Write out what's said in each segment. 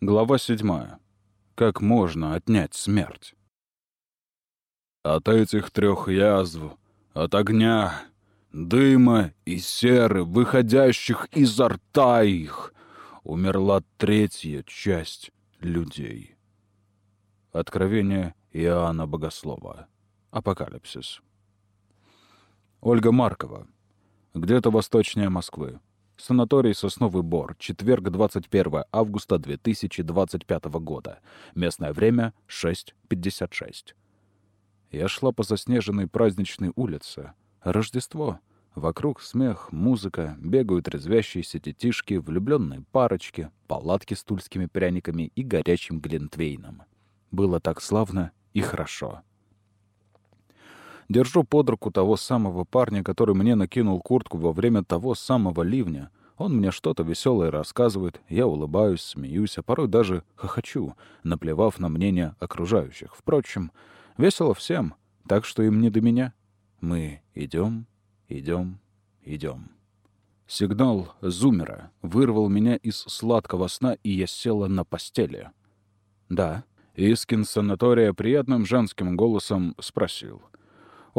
Глава седьмая. Как можно отнять смерть? От этих трех язв, от огня, дыма и серы, выходящих изо рта их, умерла третья часть людей. Откровение Иоанна Богослова. Апокалипсис. Ольга Маркова. Где-то восточнее Москвы. Санаторий «Сосновый Бор», четверг, 21 августа 2025 года. Местное время — 6.56. Я шла по заснеженной праздничной улице. Рождество. Вокруг смех, музыка, бегают резвящиеся детишки, влюбленные парочки, палатки с тульскими пряниками и горячим глинтвейном. Было так славно и хорошо. Держу под руку того самого парня, который мне накинул куртку во время того самого ливня. Он мне что-то веселое рассказывает, я улыбаюсь, смеюсь, а порой даже хохочу, наплевав на мнение окружающих. Впрочем, весело всем, так что им не до меня. Мы идем, идем, идем. Сигнал зумера вырвал меня из сладкого сна, и я села на постели. «Да». Искин санатория приятным женским голосом спросил —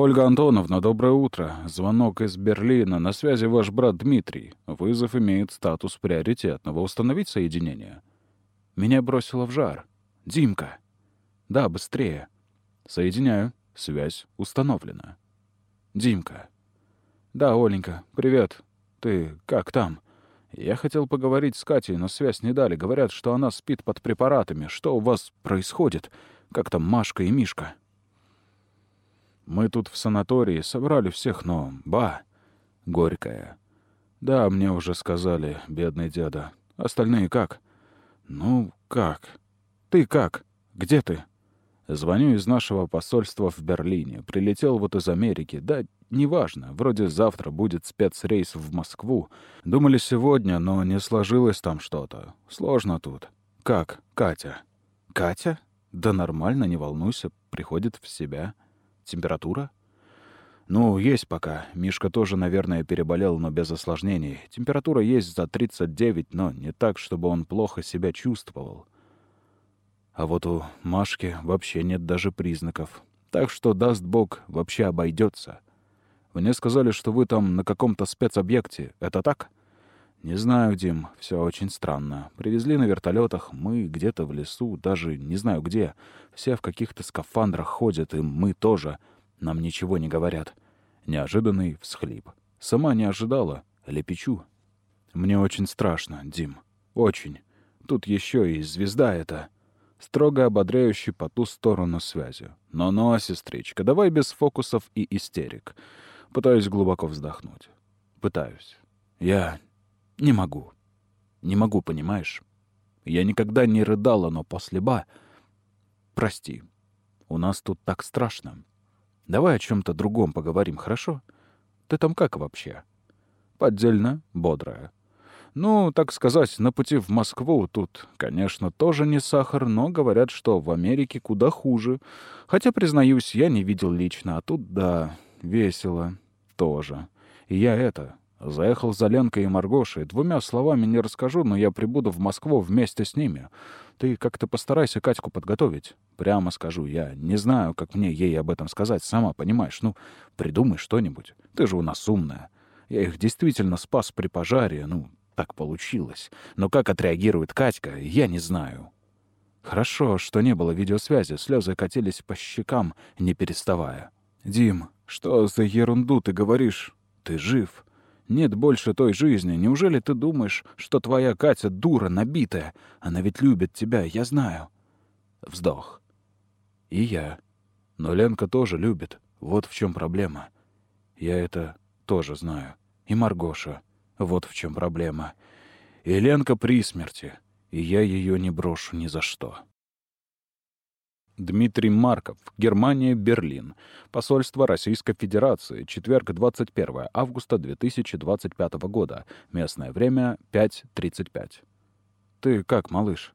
«Ольга Антоновна, доброе утро. Звонок из Берлина. На связи ваш брат Дмитрий. Вызов имеет статус приоритетного. Установить соединение?» Меня бросило в жар. «Димка!» «Да, быстрее!» «Соединяю. Связь установлена». «Димка!» «Да, Оленька, привет. Ты как там?» «Я хотел поговорить с Катей, но связь не дали. Говорят, что она спит под препаратами. Что у вас происходит? Как там Машка и Мишка?» Мы тут в санатории собрали всех, но... Ба! Горькая. Да, мне уже сказали, бедный деда. Остальные как? Ну, как? Ты как? Где ты? Звоню из нашего посольства в Берлине. Прилетел вот из Америки. Да, неважно. Вроде завтра будет спецрейс в Москву. Думали сегодня, но не сложилось там что-то. Сложно тут. Как, Катя? Катя? Да нормально, не волнуйся. Приходит в себя. Температура? Ну, есть пока. Мишка тоже, наверное, переболел, но без осложнений. Температура есть за 39, но не так, чтобы он плохо себя чувствовал. А вот у Машки вообще нет даже признаков. Так что, даст бог, вообще обойдется. Мне сказали, что вы там на каком-то спецобъекте. Это так? Не знаю, Дим, все очень странно. Привезли на вертолетах, мы где-то в лесу, даже не знаю где. Все в каких-то скафандрах ходят, и мы тоже. Нам ничего не говорят. Неожиданный всхлип. Сама не ожидала. Лепечу. Мне очень страшно, Дим. Очень. Тут еще и звезда эта. Строго ободряющий по ту сторону связи. Но-но, сестричка, давай без фокусов и истерик. Пытаюсь глубоко вздохнуть. Пытаюсь. Я не могу. Не могу, понимаешь? Я никогда не рыдала, но после ба... Прости. У нас тут так страшно. Давай о чем то другом поговорим, хорошо? Ты там как вообще? Поддельно, бодрая. Ну, так сказать, на пути в Москву тут, конечно, тоже не сахар, но говорят, что в Америке куда хуже. Хотя, признаюсь, я не видел лично, а тут, да, весело тоже. И я это, Заехал за Ленкой и Маргошей. Двумя словами не расскажу, но я прибуду в Москву вместе с ними. Ты как-то постарайся Катьку подготовить. Прямо скажу, я не знаю, как мне ей об этом сказать, сама понимаешь. Ну, придумай что-нибудь. Ты же у нас умная. Я их действительно спас при пожаре, ну, так получилось. Но как отреагирует Катька, я не знаю. Хорошо, что не было видеосвязи, слезы катились по щекам, не переставая. «Дим, что за ерунду ты говоришь? Ты жив?» Нет больше той жизни. Неужели ты думаешь, что твоя Катя дура набитая? Она ведь любит тебя, я знаю. Вздох. И я. Но Ленка тоже любит. Вот в чем проблема. Я это тоже знаю. И Маргоша. Вот в чем проблема. И Ленка при смерти. И я ее не брошу ни за что. Дмитрий Марков, Германия, Берлин. Посольство Российской Федерации. Четверг, 21 августа 2025 года. Местное время 5.35. «Ты как, малыш?»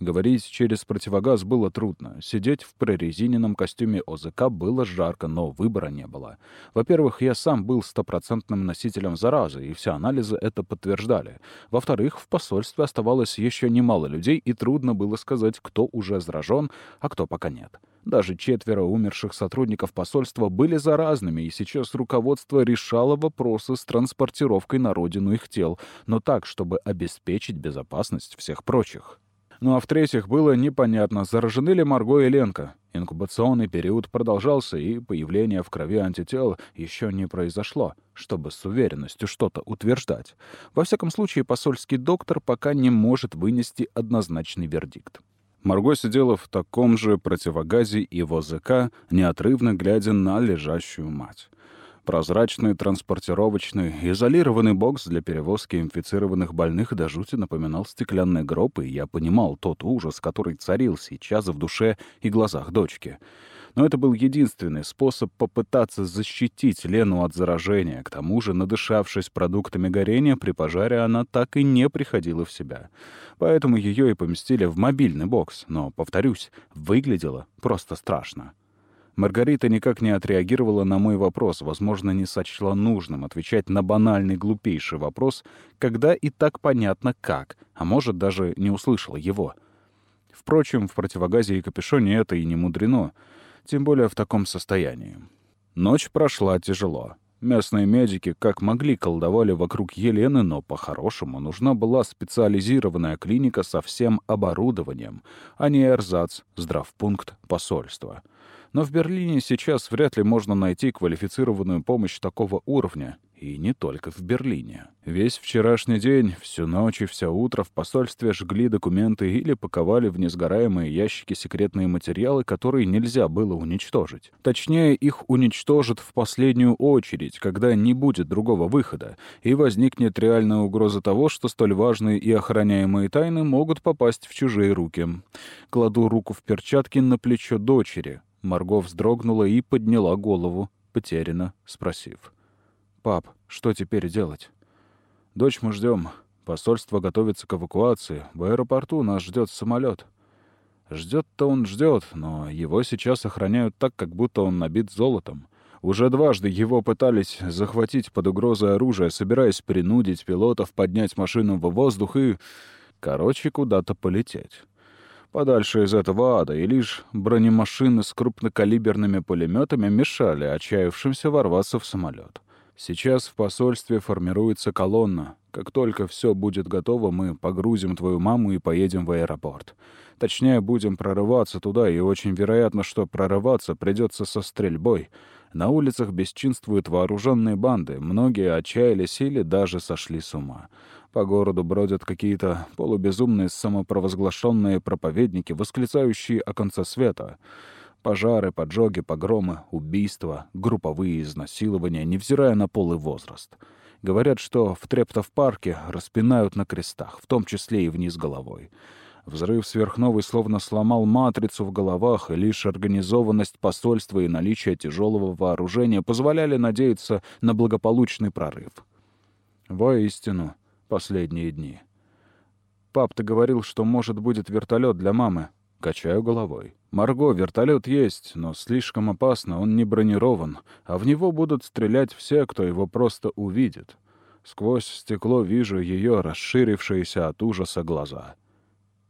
Говорить через противогаз было трудно. Сидеть в прорезиненном костюме ОЗК было жарко, но выбора не было. Во-первых, я сам был стопроцентным носителем заразы, и все анализы это подтверждали. Во-вторых, в посольстве оставалось еще немало людей, и трудно было сказать, кто уже заражен, а кто пока нет. Даже четверо умерших сотрудников посольства были заразными, и сейчас руководство решало вопросы с транспортировкой на родину их тел, но так, чтобы обеспечить безопасность всех прочих. Ну а в-третьих, было непонятно, заражены ли Марго и Ленка. Инкубационный период продолжался, и появление в крови антител еще не произошло, чтобы с уверенностью что-то утверждать. Во всяком случае, посольский доктор пока не может вынести однозначный вердикт. Марго сидела в таком же противогазе и в ОЗК, неотрывно глядя на лежащую мать. Прозрачный, транспортировочный, изолированный бокс для перевозки инфицированных больных до жути напоминал стеклянный гроб, и я понимал тот ужас, который царил сейчас в душе и глазах дочки. Но это был единственный способ попытаться защитить Лену от заражения. К тому же, надышавшись продуктами горения, при пожаре она так и не приходила в себя. Поэтому ее и поместили в мобильный бокс. Но, повторюсь, выглядело просто страшно. Маргарита никак не отреагировала на мой вопрос, возможно, не сочла нужным отвечать на банальный глупейший вопрос, когда и так понятно как, а может, даже не услышала его. Впрочем, в противогазе и капюшоне это и не мудрено, тем более в таком состоянии. Ночь прошла тяжело. Местные медики как могли колдовали вокруг Елены, но по-хорошему нужна была специализированная клиника со всем оборудованием, а не эрзац, здравпункт посольства. Но в Берлине сейчас вряд ли можно найти квалифицированную помощь такого уровня. И не только в Берлине. Весь вчерашний день, всю ночь и все утро в посольстве жгли документы или паковали в несгораемые ящики секретные материалы, которые нельзя было уничтожить. Точнее, их уничтожат в последнюю очередь, когда не будет другого выхода, и возникнет реальная угроза того, что столь важные и охраняемые тайны могут попасть в чужие руки. Кладу руку в перчатки на плечо дочери. Марго вздрогнула и подняла голову, потеряно спросив. «Пап, что теперь делать?» «Дочь мы ждем. Посольство готовится к эвакуации. В аэропорту нас ждет самолет. Ждет-то он ждет, но его сейчас охраняют так, как будто он набит золотом. Уже дважды его пытались захватить под угрозой оружия, собираясь принудить пилотов поднять машину в воздух и... Короче, куда-то полететь подальше из этого ада, и лишь бронемашины с крупнокалиберными пулеметами мешали отчаявшимся ворваться в самолет. Сейчас в посольстве формируется колонна. Как только все будет готово, мы погрузим твою маму и поедем в аэропорт. Точнее, будем прорываться туда, и очень вероятно, что прорываться придется со стрельбой. На улицах бесчинствуют вооруженные банды, многие отчаялись или даже сошли с ума. По городу бродят какие-то полубезумные самопровозглашенные проповедники, восклицающие о конце света. Пожары, поджоги, погромы, убийства, групповые изнасилования, невзирая на пол и возраст. Говорят, что в Трептов-парке распинают на крестах, в том числе и вниз головой. Взрыв сверхновой словно сломал матрицу в головах, и лишь организованность посольства и наличие тяжелого вооружения позволяли надеяться на благополучный прорыв. Воистину, последние дни. «Пап, ты говорил, что, может, будет вертолет для мамы?» Качаю головой. «Марго, вертолет есть, но слишком опасно, он не бронирован, а в него будут стрелять все, кто его просто увидит. Сквозь стекло вижу ее расширившиеся от ужаса глаза.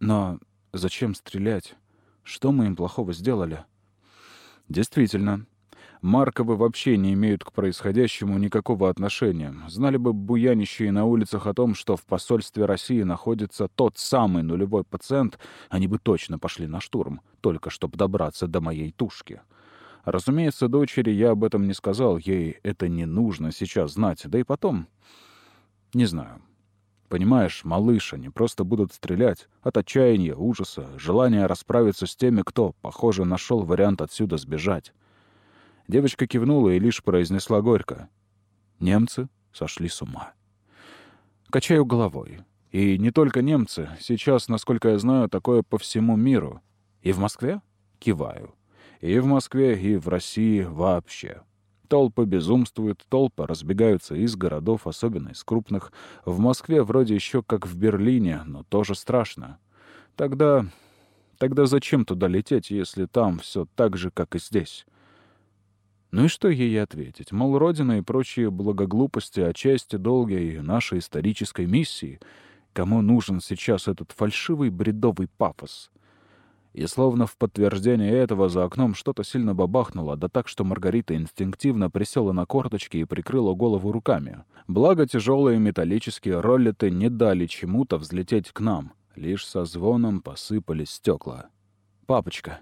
Но зачем стрелять? Что мы им плохого сделали?» «Действительно, Марковы вообще не имеют к происходящему никакого отношения. Знали бы буянищие на улицах о том, что в посольстве России находится тот самый нулевой пациент, они бы точно пошли на штурм, только чтобы добраться до моей тушки. Разумеется, дочери я об этом не сказал, ей это не нужно сейчас знать, да и потом... Не знаю. Понимаешь, малыш, они просто будут стрелять от отчаяния, ужаса, желания расправиться с теми, кто, похоже, нашел вариант отсюда сбежать. Девочка кивнула и лишь произнесла горько. Немцы сошли с ума. Качаю головой. И не только немцы. Сейчас, насколько я знаю, такое по всему миру. И в Москве? Киваю. И в Москве, и в России вообще. Толпы безумствуют, толпы разбегаются из городов, особенно из крупных. В Москве вроде еще как в Берлине, но тоже страшно. Тогда... Тогда зачем туда лететь, если там все так же, как и здесь? Ну и что ей ответить? Мол, Родина и прочие благоглупости отчасти долгой нашей исторической миссии. Кому нужен сейчас этот фальшивый бредовый пафос? И словно в подтверждение этого за окном что-то сильно бабахнуло, да так, что Маргарита инстинктивно присела на корточки и прикрыла голову руками. Благо тяжелые металлические роллеты не дали чему-то взлететь к нам. Лишь со звоном посыпались стекла. «Папочка!»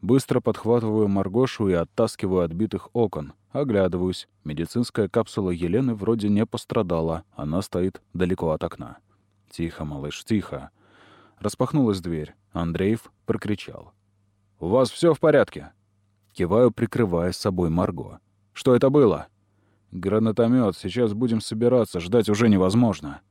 Быстро подхватываю Маргошу и оттаскиваю отбитых окон. Оглядываюсь. Медицинская капсула Елены вроде не пострадала. Она стоит далеко от окна. «Тихо, малыш, тихо!» Распахнулась дверь. Андреев прокричал. «У вас все в порядке?» Киваю, прикрывая с собой Марго. «Что это было?» «Гранатомет. Сейчас будем собираться. Ждать уже невозможно».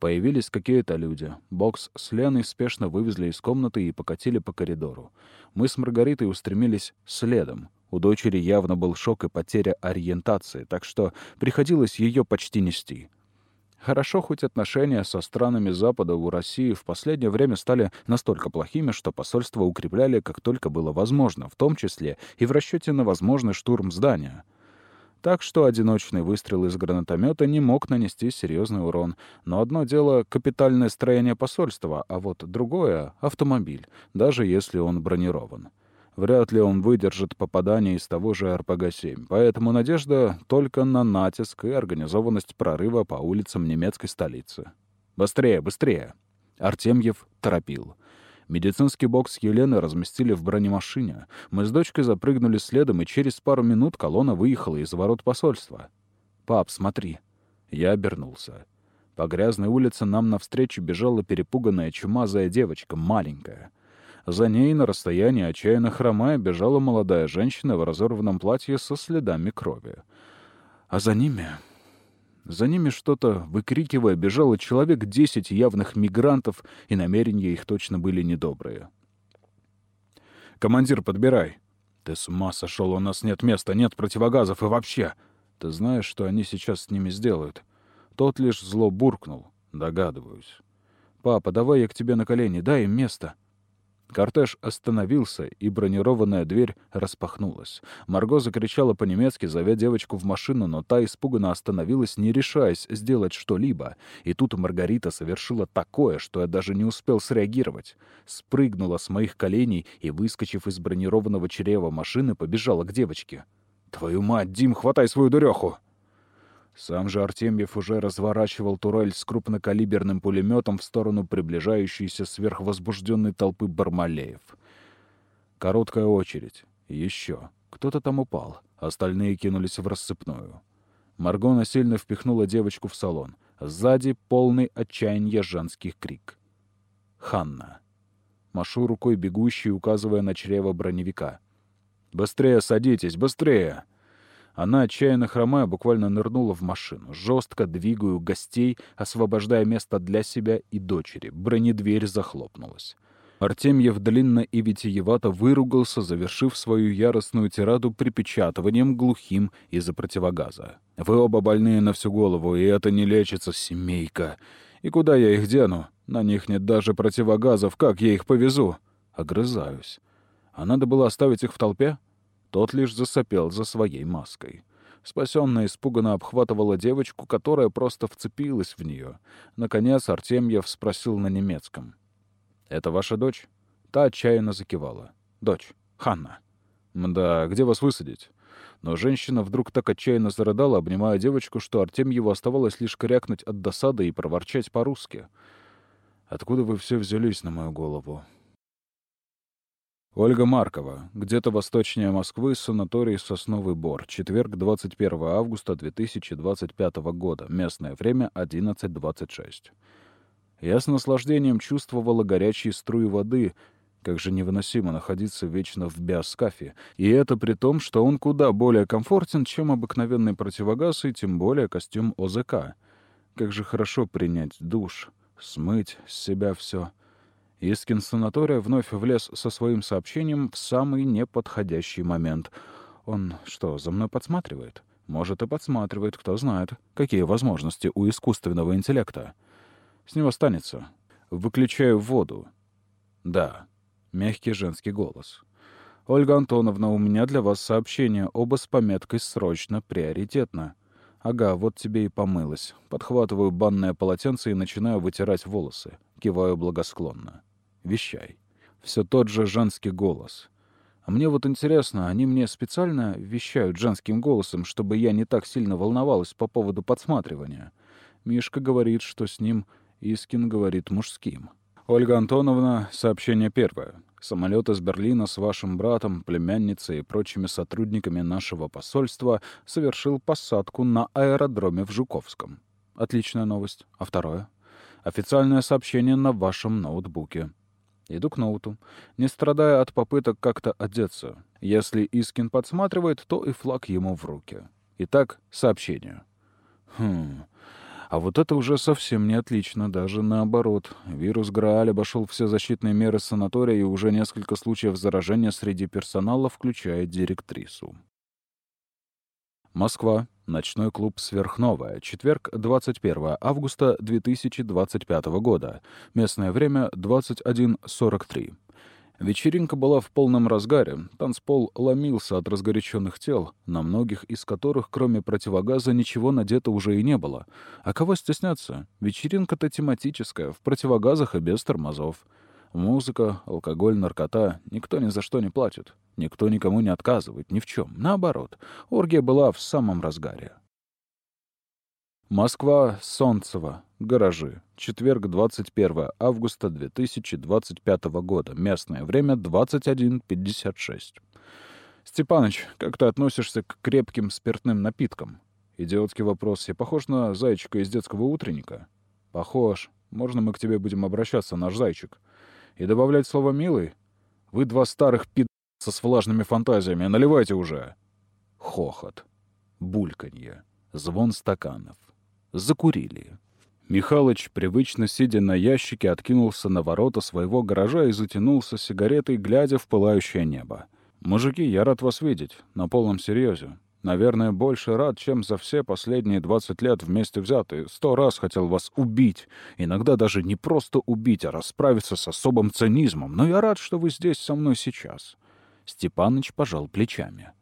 Появились какие-то люди. Бокс с Леной спешно вывезли из комнаты и покатили по коридору. Мы с Маргаритой устремились следом. У дочери явно был шок и потеря ориентации, так что приходилось ее почти нести. Хорошо, хоть отношения со странами Запада у России в последнее время стали настолько плохими, что посольство укрепляли как только было возможно, в том числе и в расчете на возможный штурм здания. Так что одиночный выстрел из гранатомета не мог нанести серьезный урон. Но одно дело — капитальное строение посольства, а вот другое — автомобиль, даже если он бронирован. Вряд ли он выдержит попадание из того же РПГ-7, поэтому надежда только на натиск и организованность прорыва по улицам немецкой столицы. «Быстрее, быстрее!» Артемьев торопил. Медицинский бокс Елены разместили в бронемашине. Мы с дочкой запрыгнули следом, и через пару минут колонна выехала из ворот посольства. «Пап, смотри!» Я обернулся. По грязной улице нам навстречу бежала перепуганная чумазая девочка, маленькая — за ней на расстоянии отчаянно хромая бежала молодая женщина в разорванном платье со следами крови. А за ними... За ними что-то, выкрикивая, бежало человек десять явных мигрантов, и намерения их точно были недобрые. «Командир, подбирай!» «Ты с ума сошел, у нас нет места, нет противогазов и вообще...» «Ты знаешь, что они сейчас с ними сделают?» Тот лишь зло буркнул. «Догадываюсь». «Папа, давай я к тебе на колени, дай им место». Кортеж остановился, и бронированная дверь распахнулась. Марго закричала по-немецки, зовя девочку в машину, но та испуганно остановилась, не решаясь сделать что-либо. И тут Маргарита совершила такое, что я даже не успел среагировать. Спрыгнула с моих коленей и, выскочив из бронированного чрева машины, побежала к девочке. «Твою мать, Дим, хватай свою дуреху!» Сам же Артемьев уже разворачивал турель с крупнокалиберным пулеметом в сторону приближающейся сверхвозбужденной толпы бармалеев. Короткая очередь. Еще. Кто-то там упал. Остальные кинулись в рассыпную. Марго насильно впихнула девочку в салон. Сзади полный отчаяния женский крик. «Ханна!» Машу рукой бегущей, указывая на чрево броневика. «Быстрее садитесь, быстрее!» Она, отчаянно хромая, буквально нырнула в машину. Жестко двигаю гостей, освобождая место для себя и дочери. Бронедверь захлопнулась. Артемьев длинно и витиевато выругался, завершив свою яростную тираду припечатыванием глухим из-за противогаза. «Вы оба больные на всю голову, и это не лечится, семейка. И куда я их дену? На них нет даже противогазов, как я их повезу?» Огрызаюсь. А надо было оставить их в толпе? Тот лишь засопел за своей маской. Спасенная испуганно обхватывала девочку, которая просто вцепилась в нее. Наконец Артемьев спросил на немецком. «Это ваша дочь?» Та отчаянно закивала. «Дочь. Ханна». «Мда, где вас высадить?» Но женщина вдруг так отчаянно зарыдала, обнимая девочку, что Артемьеву оставалось лишь крякнуть от досады и проворчать по-русски. «Откуда вы все взялись на мою голову?» Ольга Маркова. Где-то восточнее Москвы, санаторий «Сосновый Бор». Четверг, 21 августа 2025 года. Местное время 11.26. Я с наслаждением чувствовала горячие струи воды. Как же невыносимо находиться вечно в биоскафе. И это при том, что он куда более комфортен, чем обыкновенный противогаз и тем более костюм ОЗК. Как же хорошо принять душ, смыть с себя все. Искин санатория вновь влез со своим сообщением в самый неподходящий момент. Он что, за мной подсматривает? Может, и подсматривает, кто знает, какие возможности у искусственного интеллекта. С него станется. Выключаю воду. Да. Мягкий женский голос. «Ольга Антоновна, у меня для вас сообщение, оба с пометкой «Срочно, приоритетно». Ага, вот тебе и помылась. Подхватываю банное полотенце и начинаю вытирать волосы. Киваю благосклонно. Вещай. Все тот же женский голос. А мне вот интересно, они мне специально вещают женским голосом, чтобы я не так сильно волновалась по поводу подсматривания. Мишка говорит, что с ним Искин говорит мужским. Ольга Антоновна, сообщение первое. Самолет из Берлина с вашим братом, племянницей и прочими сотрудниками нашего посольства совершил посадку на аэродроме в Жуковском. Отличная новость. А второе? Официальное сообщение на вашем ноутбуке. Иду к ноуту, не страдая от попыток как-то одеться. Если Искин подсматривает, то и флаг ему в руки. Итак, сообщение. Хм... А вот это уже совсем не отлично, даже наоборот. Вирус Грааль обошел все защитные меры санатория и уже несколько случаев заражения среди персонала, включая директрису. Москва. Ночной клуб «Сверхновая». Четверг, 21 августа 2025 года. Местное время 21.43. Вечеринка была в полном разгаре. Танцпол ломился от разгоряченных тел, на многих из которых, кроме противогаза, ничего надето уже и не было. А кого стесняться? Вечеринка-то тематическая, в противогазах и без тормозов. Музыка, алкоголь, наркота. Никто ни за что не платит. Никто никому не отказывает, ни в чем. Наоборот, оргия была в самом разгаре. Москва, Солнцево, гаражи. Четверг, 21 августа 2025 года. Местное время 21.56. Степаныч, как ты относишься к крепким спиртным напиткам? Идиотский вопрос. Я похож на зайчика из детского утренника? Похож. Можно мы к тебе будем обращаться, наш зайчик? И добавлять слово «милый»? Вы два старых пи*** с влажными фантазиями. Наливайте уже. Хохот. Бульканье. Звон стаканов. Закурили. Михалыч, привычно сидя на ящике, откинулся на ворота своего гаража и затянулся сигаретой, глядя в пылающее небо. «Мужики, я рад вас видеть. На полном серьезе. Наверное, больше рад, чем за все последние 20 лет вместе взятые. Сто раз хотел вас убить. Иногда даже не просто убить, а расправиться с особым цинизмом. Но я рад, что вы здесь со мной сейчас». Степаныч пожал плечами.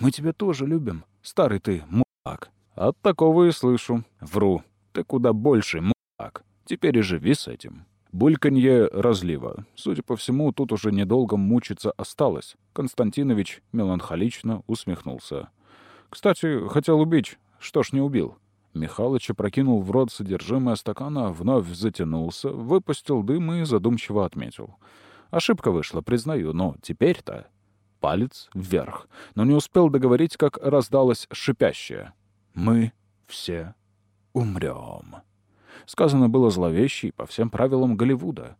«Мы тебя тоже любим. Старый ты, мудак». «От такого и слышу. Вру. Ты куда больше, мудак. Теперь и живи с этим». Бульканье разлива. Судя по всему, тут уже недолго мучиться осталось. Константинович меланхолично усмехнулся. «Кстати, хотел убить. Что ж не убил?» Михалыч опрокинул в рот содержимое стакана, вновь затянулся, выпустил дым и задумчиво отметил. «Ошибка вышла, признаю, но теперь-то...» Палец вверх. Но не успел договорить, как раздалось шипящее. «Мы все умрем». Сказано было зловеще и по всем правилам Голливуда.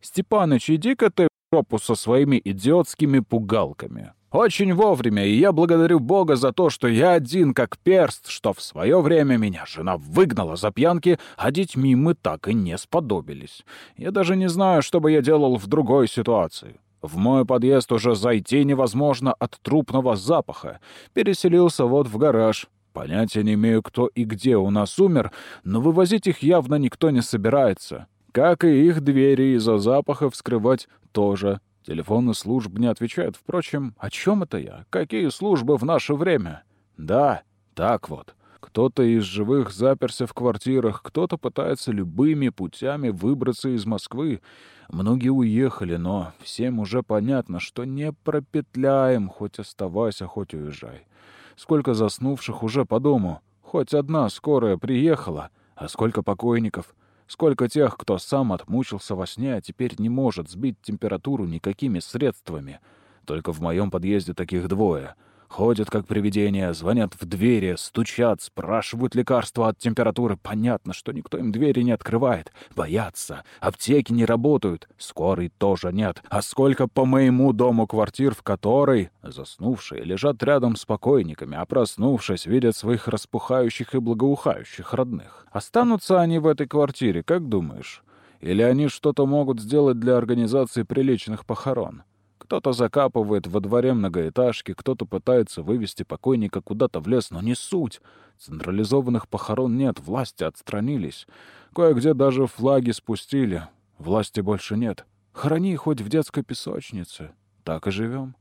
«Степаныч, иди-ка ты в жопу со своими идиотскими пугалками. Очень вовремя, и я благодарю Бога за то, что я один как перст, что в свое время меня жена выгнала за пьянки, а детьми мы так и не сподобились. Я даже не знаю, что бы я делал в другой ситуации. В мой подъезд уже зайти невозможно от трупного запаха. Переселился вот в гараж. Понятия не имею, кто и где у нас умер, но вывозить их явно никто не собирается. Как и их двери из-за запаха вскрывать тоже. Телефоны служб не отвечают. Впрочем, о чем это я? Какие службы в наше время? Да, так вот. Кто-то из живых заперся в квартирах, кто-то пытается любыми путями выбраться из Москвы. Многие уехали, но всем уже понятно, что не пропетляем, хоть оставайся, хоть уезжай. Сколько заснувших уже по дому. Хоть одна скорая приехала, а сколько покойников — Сколько тех, кто сам отмучился во сне, а теперь не может сбить температуру никакими средствами. Только в моем подъезде таких двое. Ходят как привидения, звонят в двери, стучат, спрашивают лекарства от температуры. Понятно, что никто им двери не открывает. Боятся. Аптеки не работают. Скорой тоже нет. А сколько по моему дому квартир, в которой заснувшие лежат рядом с покойниками, а проснувшись, видят своих распухающих и благоухающих родных. Останутся они в этой квартире, как думаешь? Или они что-то могут сделать для организации приличных похорон? Кто-то закапывает во дворе многоэтажки, кто-то пытается вывести покойника куда-то в лес, но не суть. Централизованных похорон нет, власти отстранились. Кое-где даже флаги спустили. Власти больше нет. Хорони хоть в детской песочнице. Так и живем.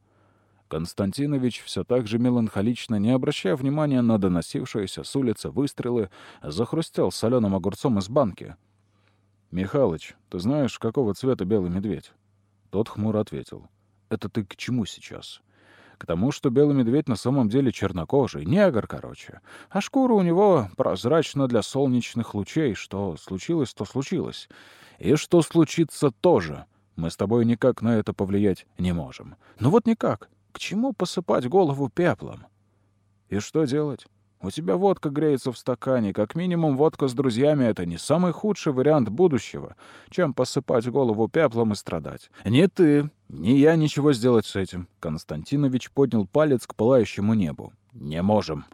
Константинович все так же меланхолично, не обращая внимания на доносившиеся с улицы выстрелы, захрустел соленым огурцом из банки. «Михалыч, ты знаешь, какого цвета белый медведь?» Тот хмуро ответил. «Это ты к чему сейчас?» «К тому, что белый медведь на самом деле чернокожий, негр, короче. А шкура у него прозрачна для солнечных лучей. Что случилось, то случилось. И что случится тоже. Мы с тобой никак на это повлиять не можем. Ну вот никак. К чему посыпать голову пеплом? И что делать? У тебя водка греется в стакане. Как минимум, водка с друзьями — это не самый худший вариант будущего, чем посыпать голову пеплом и страдать. Не ты, ни я ничего сделать с этим. Константинович поднял палец к пылающему небу. Не можем.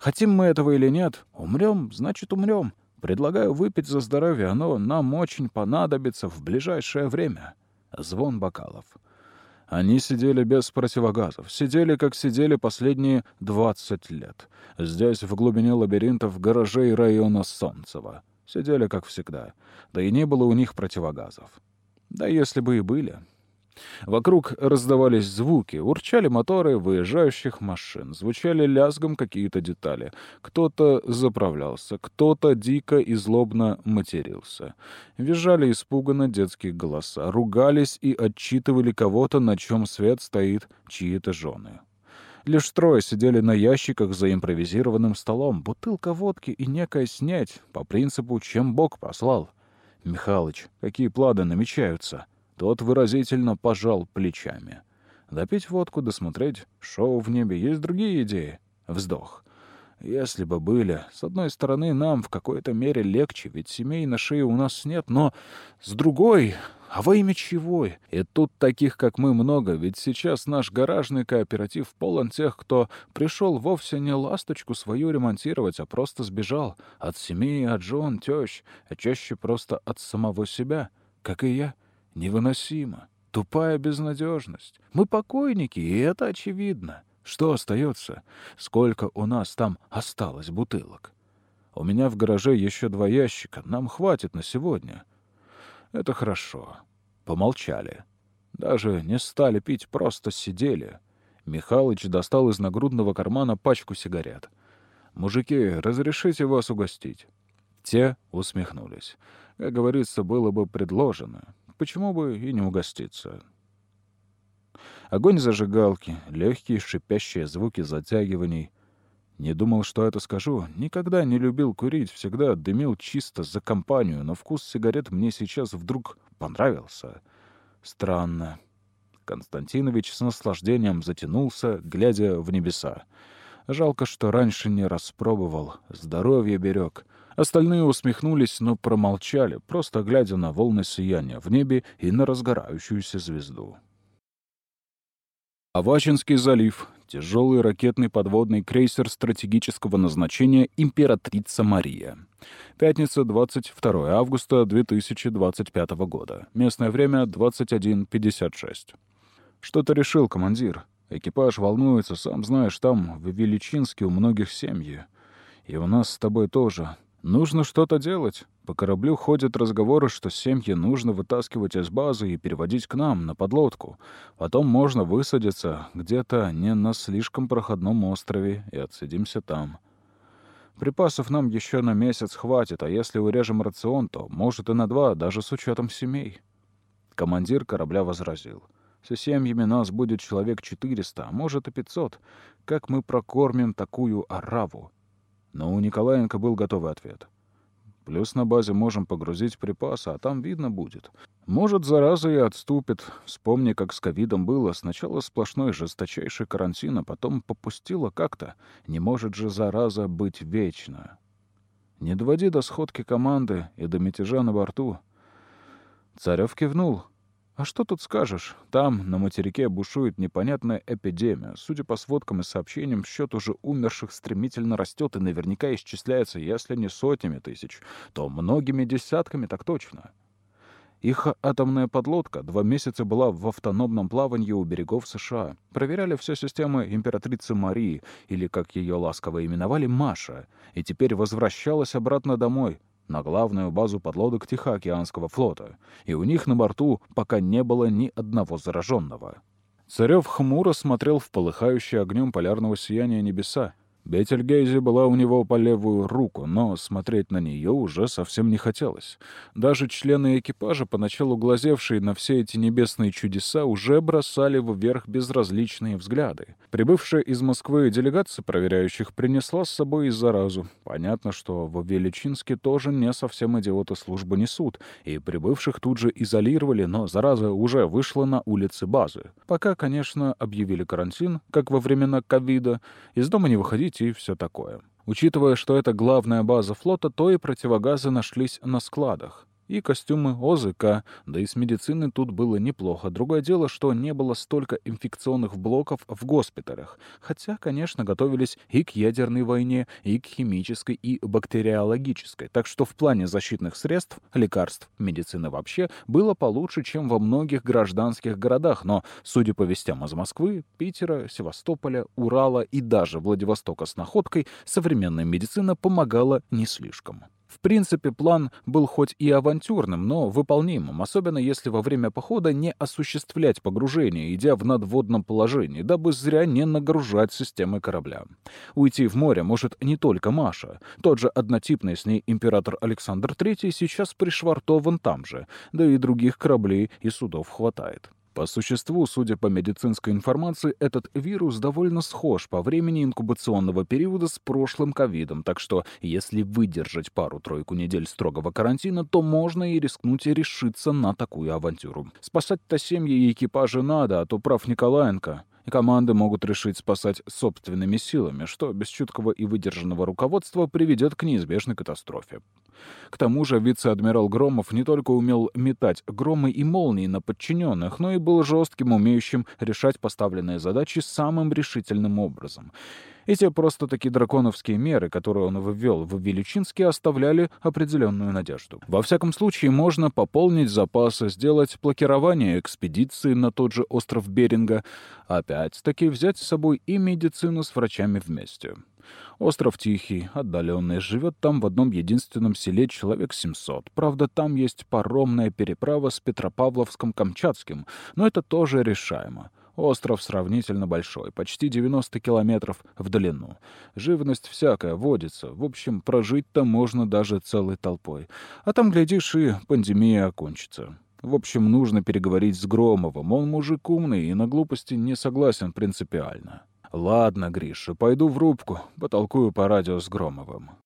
Хотим мы этого или нет, умрем, значит, умрем. Предлагаю выпить за здоровье, оно нам очень понадобится в ближайшее время. Звон бокалов. Они сидели без противогазов, сидели, как сидели последние 20 лет. Здесь, в глубине лабиринтов гаражей района Солнцева. Сидели, как всегда. Да и не было у них противогазов. Да если бы и были, Вокруг раздавались звуки, урчали моторы выезжающих машин, звучали лязгом какие-то детали. Кто-то заправлялся, кто-то дико и злобно матерился. Визжали испуганно детские голоса, ругались и отчитывали кого-то, на чем свет стоит чьи-то жены. Лишь трое сидели на ящиках за импровизированным столом, бутылка водки и некая снять, по принципу «чем Бог послал». «Михалыч, какие планы намечаются?» Тот выразительно пожал плечами. Допить водку, досмотреть шоу в небе. Есть другие идеи. Вздох. Если бы были. С одной стороны, нам в какой-то мере легче, ведь семей на шее у нас нет, но с другой... А во имя чего? И тут таких, как мы, много, ведь сейчас наш гаражный кооператив полон тех, кто пришел вовсе не ласточку свою ремонтировать, а просто сбежал от семьи, от жен, тещ, а чаще просто от самого себя, как и я. Невыносимо. Тупая безнадежность. Мы покойники, и это очевидно. Что остается? Сколько у нас там осталось бутылок? У меня в гараже еще два ящика. Нам хватит на сегодня. Это хорошо. Помолчали. Даже не стали пить, просто сидели. Михалыч достал из нагрудного кармана пачку сигарет. «Мужики, разрешите вас угостить?» Те усмехнулись. Как говорится, было бы предложено почему бы и не угоститься? Огонь зажигалки, легкие шипящие звуки затягиваний. Не думал, что это скажу. Никогда не любил курить, всегда дымил чисто за компанию, но вкус сигарет мне сейчас вдруг понравился. Странно. Константинович с наслаждением затянулся, глядя в небеса. Жалко, что раньше не распробовал. Здоровье берег. Остальные усмехнулись, но промолчали, просто глядя на волны сияния в небе и на разгорающуюся звезду. Авачинский залив. Тяжелый ракетный подводный крейсер стратегического назначения «Императрица Мария». Пятница, 22 августа 2025 года. Местное время 21.56. «Что-то решил, командир. Экипаж волнуется, сам знаешь, там, в Величинске, у многих семьи. И у нас с тобой тоже. Нужно что-то делать. По кораблю ходят разговоры, что семьи нужно вытаскивать из базы и переводить к нам, на подлодку. Потом можно высадиться где-то не на слишком проходном острове и отсидимся там. Припасов нам еще на месяц хватит, а если урежем рацион, то, может, и на два, даже с учетом семей. Командир корабля возразил. Со семьями нас будет человек 400, а может и 500. Как мы прокормим такую ораву? Но у Николаенко был готовый ответ. Плюс на базе можем погрузить припасы, а там видно будет. Может, зараза и отступит. Вспомни, как с ковидом было. Сначала сплошной жесточайший карантин, а потом попустило как-то. Не может же зараза быть вечно. Не доводи до сходки команды и до мятежа на борту. Царев кивнул. А что тут скажешь? Там, на материке, бушует непонятная эпидемия. Судя по сводкам и сообщениям, счет уже умерших стремительно растет и наверняка исчисляется, если не сотнями тысяч, то многими десятками так точно. Их атомная подлодка два месяца была в автономном плавании у берегов США. Проверяли все системы императрицы Марии, или, как ее ласково именовали, Маша, и теперь возвращалась обратно домой, на главную базу подлодок Тихоокеанского флота, и у них на борту пока не было ни одного зараженного. Царев хмуро смотрел в полыхающие огнем полярного сияния небеса, Бетельгейзе была у него по левую руку, но смотреть на нее уже совсем не хотелось. Даже члены экипажа, поначалу глазевшие на все эти небесные чудеса, уже бросали вверх безразличные взгляды. Прибывшая из Москвы делегация проверяющих принесла с собой и заразу. Понятно, что в Величинске тоже не совсем идиоты службы несут, и прибывших тут же изолировали, но зараза уже вышла на улицы базы. Пока, конечно, объявили карантин, как во времена ковида, из дома не выходить жить и все такое. Учитывая, что это главная база флота, то и противогазы нашлись на складах и костюмы ОЗК, да и с медициной тут было неплохо. Другое дело, что не было столько инфекционных блоков в госпиталях, хотя, конечно, готовились и к ядерной войне, и к химической, и бактериологической. Так что в плане защитных средств, лекарств, медицины вообще было получше, чем во многих гражданских городах, но, судя по вестям из Москвы, Питера, Севастополя, Урала и даже Владивостока с находкой, современная медицина помогала не слишком. В принципе, план был хоть и авантюрным, но выполнимым, особенно если во время похода не осуществлять погружение, идя в надводном положении, дабы зря не нагружать системы корабля. Уйти в море может не только Маша. Тот же однотипный с ней император Александр III сейчас пришвартован там же, да и других кораблей и судов хватает. По существу, судя по медицинской информации, этот вирус довольно схож по времени инкубационного периода с прошлым ковидом, так что если выдержать пару-тройку недель строгого карантина, то можно и рискнуть решиться на такую авантюру. Спасать-то семьи и экипажи надо, а то прав Николаенко и команды могут решить спасать собственными силами, что без чуткого и выдержанного руководства приведет к неизбежной катастрофе. К тому же вице-адмирал Громов не только умел метать громы и молнии на подчиненных, но и был жестким, умеющим решать поставленные задачи самым решительным образом. Эти просто-таки драконовские меры, которые он ввел в Величинске, оставляли определенную надежду. Во всяком случае, можно пополнить запасы, сделать блокирование экспедиции на тот же остров Беринга, опять-таки взять с собой и медицину с врачами вместе. Остров Тихий, отдаленный, живет там в одном единственном селе человек 700. Правда, там есть паромная переправа с Петропавловском-Камчатским, но это тоже решаемо. Остров сравнительно большой, почти 90 километров в длину. Живность всякая водится. В общем, прожить-то можно даже целой толпой. А там, глядишь, и пандемия окончится. В общем, нужно переговорить с Громовым. Он мужик умный и на глупости не согласен принципиально. «Ладно, Гриша, пойду в рубку, потолкую по радио с Громовым».